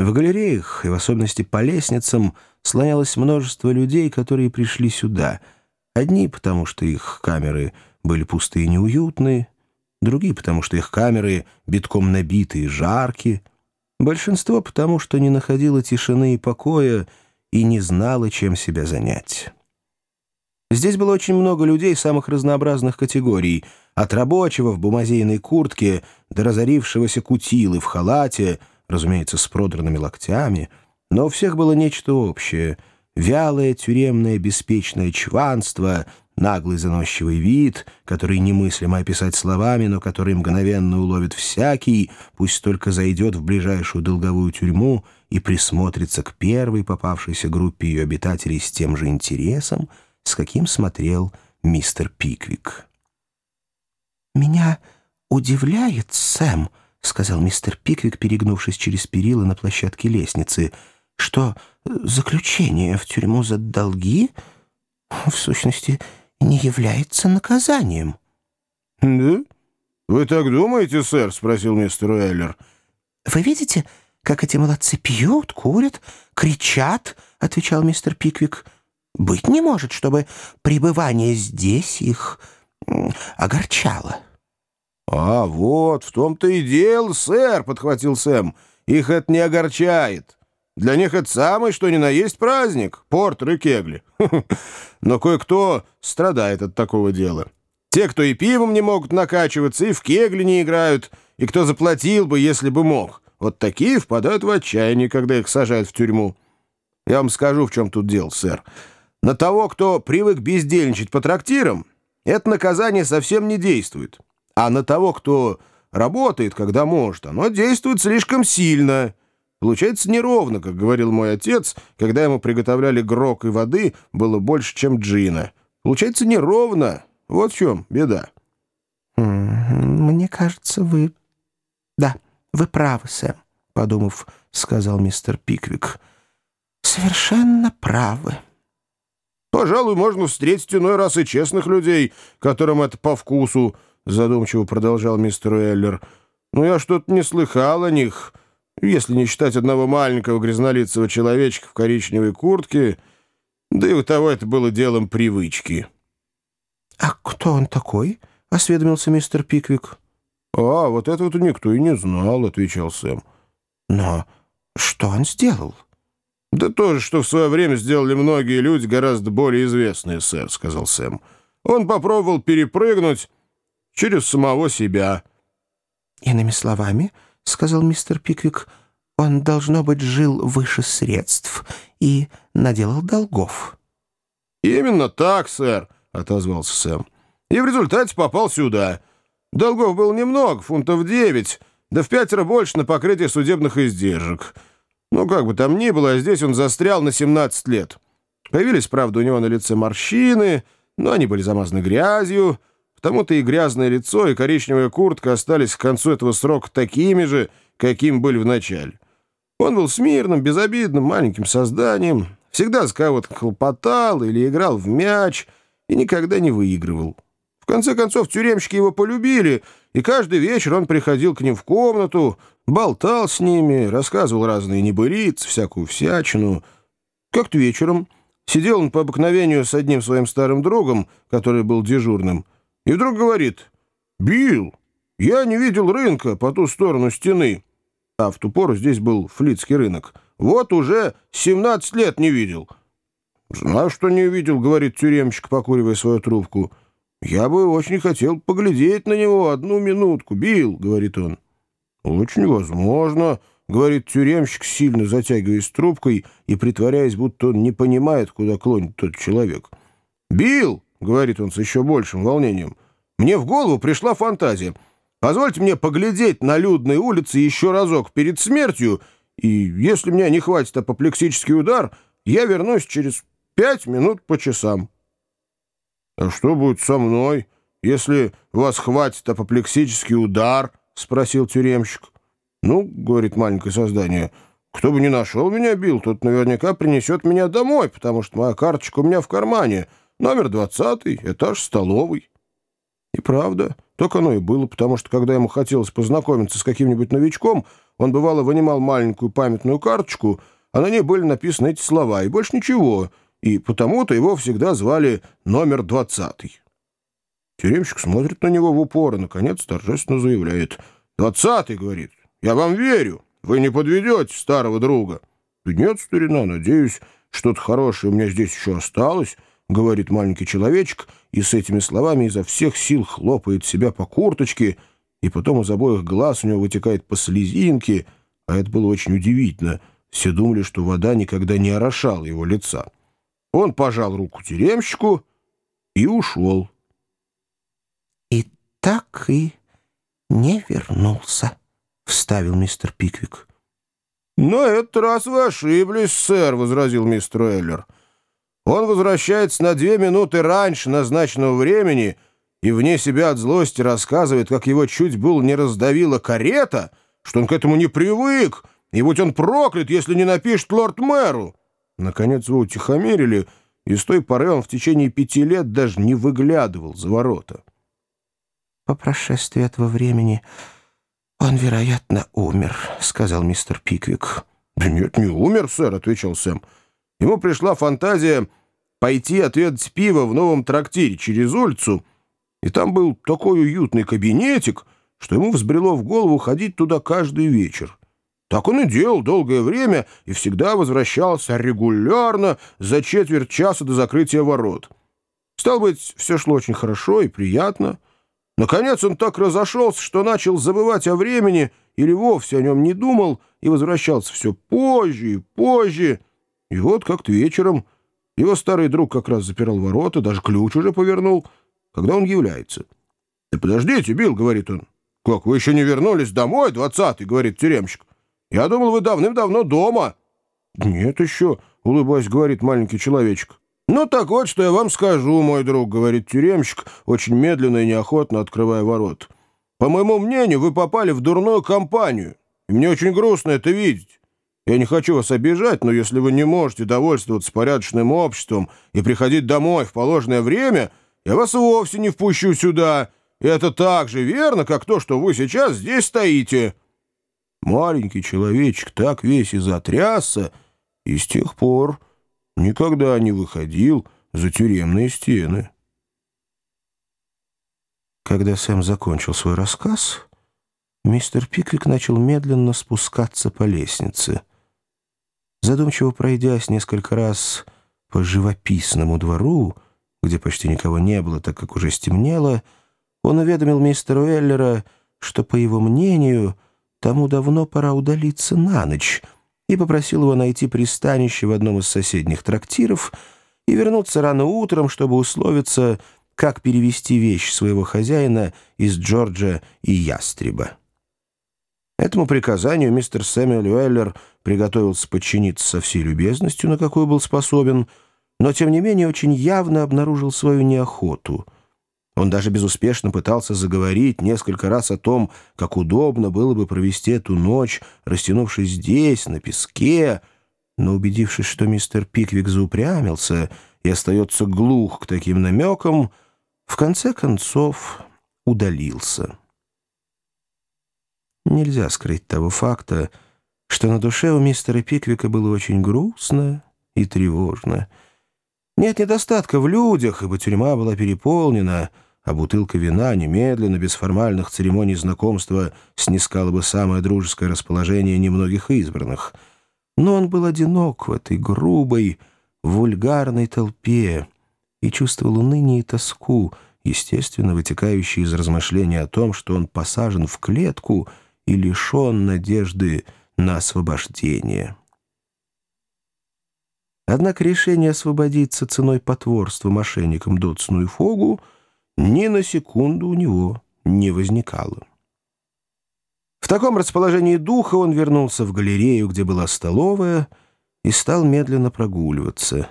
В галереях, и в особенности по лестницам, слонялось множество людей, которые пришли сюда. Одни, потому что их камеры были пустые и неуютные, другие, потому что их камеры битком набиты и жаркие, большинство, потому что не находило тишины и покоя и не знало, чем себя занять. Здесь было очень много людей самых разнообразных категорий, от рабочего в бумазейной куртке до разорившегося кутилы в халате, разумеется, с продранными локтями, но у всех было нечто общее — вялое тюремное беспечное чванство, наглый заносчивый вид, который немыслимо описать словами, но который мгновенно уловит всякий, пусть только зайдет в ближайшую долговую тюрьму и присмотрится к первой попавшейся группе ее обитателей с тем же интересом — с каким смотрел мистер Пиквик. «Меня удивляет, Сэм», — сказал мистер Пиквик, перегнувшись через перила на площадке лестницы, «что заключение в тюрьму за долги, в сущности, не является наказанием». «Да? Вы так думаете, сэр?» — спросил мистер Уэллер. «Вы видите, как эти молодцы пьют, курят, кричат?» — отвечал мистер Пиквик. Быть не может, чтобы пребывание здесь их огорчало. — А вот, в том-то и дело, сэр, — подхватил Сэм. — Их это не огорчает. Для них это самый, что ни на есть праздник, портер и кегли. Но кое-кто страдает от такого дела. Те, кто и пивом не могут накачиваться, и в кегли не играют, и кто заплатил бы, если бы мог. Вот такие впадают в отчаяние, когда их сажают в тюрьму. Я вам скажу, в чем тут дело, сэр. На того, кто привык бездельничать по трактирам, это наказание совсем не действует. А на того, кто работает, когда может, оно действует слишком сильно. Получается неровно, как говорил мой отец, когда ему приготовляли грок и воды было больше, чем джина. Получается неровно. Вот в чем беда. «Мне кажется, вы... Да, вы правы, Сэм», — подумав, сказал мистер Пиквик. «Совершенно правы». Пожалуй, можно встретить иной раз и честных людей, которым это по вкусу, — задумчиво продолжал мистер Эллер. Но я что-то не слыхал о них, если не считать одного маленького грязнолицего человечка в коричневой куртке, да и у того это было делом привычки. — А кто он такой? — осведомился мистер Пиквик. — А, вот этого-то никто и не знал, — отвечал Сэм. — Но что он сделал? — «Да то же, что в свое время сделали многие люди, гораздо более известные, сэр», — сказал Сэм. «Он попробовал перепрыгнуть через самого себя». «Иными словами», — сказал мистер Пиквик, — «он, должно быть, жил выше средств и наделал долгов». «Именно так, сэр», — отозвался Сэм. «И в результате попал сюда. Долгов было немного, фунтов девять, да в пятеро больше на покрытие судебных издержек». Ну, как бы там ни было, здесь он застрял на 17 лет. Появились, правда, у него на лице морщины, но они были замазаны грязью. Потому-то и грязное лицо, и коричневая куртка остались к концу этого срока такими же, каким были в начале. Он был смирным, безобидным, маленьким созданием, всегда с кого-то хлопотал или играл в мяч и никогда не выигрывал. В конце концов, тюремщики его полюбили, и каждый вечер он приходил к ним в комнату, болтал с ними, рассказывал разные небылицы, всякую всячину. Как-то вечером сидел он по обыкновению с одним своим старым другом, который был дежурным, и вдруг говорит, «Билл, я не видел рынка по ту сторону стены». А в ту пору здесь был флицкий рынок. «Вот уже 17 лет не видел». «Знаю, что не видел», — говорит тюремщик, покуривая свою трубку. «Я бы очень хотел поглядеть на него одну минутку, Билл», — говорит он. «Очень возможно», — говорит тюремщик, сильно затягиваясь трубкой и притворяясь, будто он не понимает, куда клонит тот человек. «Билл», — говорит он с еще большим волнением, — «мне в голову пришла фантазия. Позвольте мне поглядеть на людной улице еще разок перед смертью, и если мне не хватит апоплексический удар, я вернусь через пять минут по часам». «А что будет со мной, если вас хватит апоплексический удар?» — спросил тюремщик. «Ну, — говорит маленькое создание, — кто бы ни нашел меня, бил, тот наверняка принесет меня домой, потому что моя карточка у меня в кармане, номер двадцатый, этаж столовый». И правда, Так оно и было, потому что, когда ему хотелось познакомиться с каким-нибудь новичком, он, бывало, вынимал маленькую памятную карточку, а на ней были написаны эти слова, и больше ничего, и потому-то его всегда звали номер двадцатый. Тюремщик смотрит на него в упор и, наконец, торжественно заявляет. «Двадцатый, — говорит, — я вам верю, вы не подведете старого друга». «Да нет, старина, надеюсь, что-то хорошее у меня здесь еще осталось», — говорит маленький человечек, и с этими словами изо всех сил хлопает себя по курточке, и потом из обоих глаз у него вытекает по слезинке, а это было очень удивительно. Все думали, что вода никогда не орошала его лица. Он пожал руку тюремщику и ушел так и не вернулся», — вставил мистер Пиквик. «На этот раз вы ошиблись, сэр», — возразил мистер Эллер. «Он возвращается на две минуты раньше назначенного времени и вне себя от злости рассказывает, как его чуть было не раздавила карета, что он к этому не привык, и будь он проклят, если не напишет лорд-мэру». Наконец вы утихомирили, и с той поры он в течение пяти лет даже не выглядывал за ворота. «По прошествии этого времени он, вероятно, умер», — сказал мистер Пиквик. «Да нет, не умер, сэр», — отвечал Сэм. Ему пришла фантазия пойти отведать пиво в новом трактире через улицу, и там был такой уютный кабинетик, что ему взбрело в голову ходить туда каждый вечер. Так он и делал долгое время и всегда возвращался регулярно за четверть часа до закрытия ворот. Стал быть, все шло очень хорошо и приятно — Наконец он так разошелся, что начал забывать о времени или вовсе о нем не думал и возвращался все позже и позже. И вот как-то вечером его старый друг как раз запирал ворота, даже ключ уже повернул, когда он является. «Да подождите, Билл», — говорит он. «Как, вы еще не вернулись домой, двадцатый?» — говорит тюремщик. «Я думал, вы давным-давно дома». «Нет еще», — улыбаясь, говорит маленький человечек. «Ну так вот, что я вам скажу, мой друг», — говорит тюремщик, очень медленно и неохотно открывая ворот. «По моему мнению, вы попали в дурную компанию, и мне очень грустно это видеть. Я не хочу вас обижать, но если вы не можете довольствоваться порядочным обществом и приходить домой в положенное время, я вас вовсе не впущу сюда, и это так же верно, как то, что вы сейчас здесь стоите». Маленький человечек так весь и затрясся, и с тех пор никогда не выходил за тюремные стены. Когда Сэм закончил свой рассказ, мистер Пиквик начал медленно спускаться по лестнице. Задумчиво пройдясь несколько раз по живописному двору, где почти никого не было, так как уже стемнело, он уведомил мистера Уэллера, что, по его мнению, тому давно пора удалиться на ночь — и попросил его найти пристанище в одном из соседних трактиров и вернуться рано утром, чтобы условиться, как перевести вещь своего хозяина из Джорджа и Ястреба. Этому приказанию мистер Сэмюэл Уэллер приготовился подчиниться со всей любезностью, на какую был способен, но, тем не менее, очень явно обнаружил свою неохоту — он даже безуспешно пытался заговорить несколько раз о том, как удобно было бы провести эту ночь, растянувшись здесь, на песке, но, убедившись, что мистер Пиквик заупрямился и остается глух к таким намекам, в конце концов удалился. Нельзя скрыть того факта, что на душе у мистера Пиквика было очень грустно и тревожно — нет недостатка в людях, ибо тюрьма была переполнена, а бутылка вина немедленно, без формальных церемоний знакомства, снискала бы самое дружеское расположение немногих избранных. Но он был одинок в этой грубой, вульгарной толпе и чувствовал уныние и тоску, естественно, вытекающие из размышления о том, что он посажен в клетку и лишен надежды на освобождение. Однако решение освободиться ценой потворства мошенникам Дотсону и Фогу ни на секунду у него не возникало. В таком расположении духа он вернулся в галерею, где была столовая, и стал медленно прогуливаться.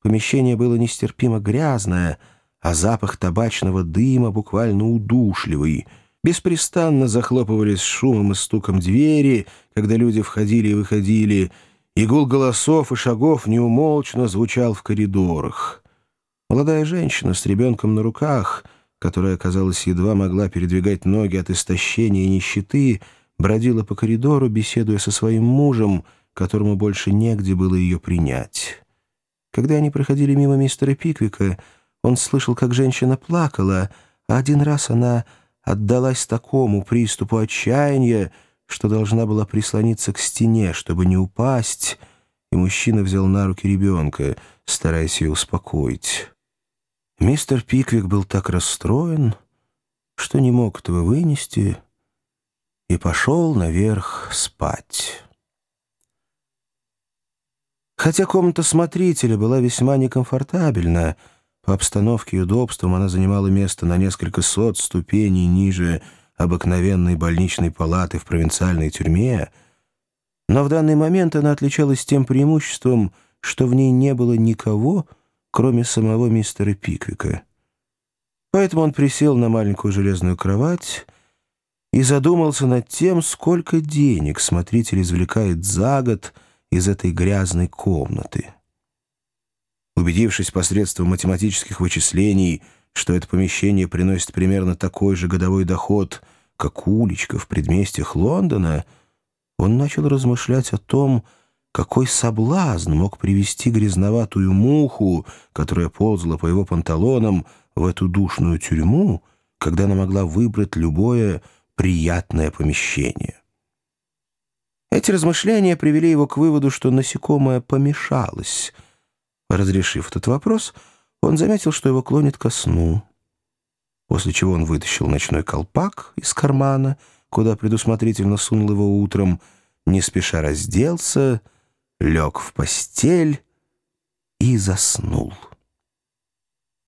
Помещение было нестерпимо грязное, а запах табачного дыма буквально удушливый. Беспрестанно захлопывались шумом и стуком двери, когда люди входили и выходили — и гул голосов и шагов неумолчно звучал в коридорах. Молодая женщина с ребенком на руках которая, казалось, едва могла передвигать ноги от истощения и нищеты, бродила по коридору, беседуя со своим мужем, которому больше негде было ее принять. Когда они проходили мимо мистера Пиквика, он слышал, как женщина плакала, а один раз она отдалась такому приступу отчаяния, что должна была прислониться к стене, чтобы не упасть, и мужчина взял на руки ребенка, стараясь ее успокоить. Мистер Пиквик был так расстроен, что не мог этого вынести, и пошел наверх спать. Хотя комната смотрителя была весьма некомфортабельна, по обстановке и удобствам она занимала место на несколько сот ступеней ниже обыкновенной больничной палаты в провинциальной тюрьме, но в данный момент она отличалась тем преимуществом, что в ней не было никого, кроме самого мистера Пиквика. Поэтому он присел на маленькую железную кровать и задумался над тем, сколько денег смотритель извлекает за год из этой грязной комнаты. Убедившись посредством математических вычислений, что это помещение приносит примерно такой же годовой доход, как уличка в предместьях Лондона, он начал размышлять о том, какой соблазн мог привести грязноватую муху, которая ползла по его панталонам, в эту душную тюрьму, когда она могла выбрать любое приятное помещение. Эти размышления привели его к выводу, что насекомое помешалось. Разрешив этот вопрос, он заметил, что его клонит ко сну. После чего он вытащил ночной колпак из кармана, куда предусмотрительно сунул его утром, не спеша разделся, лег в постель и заснул.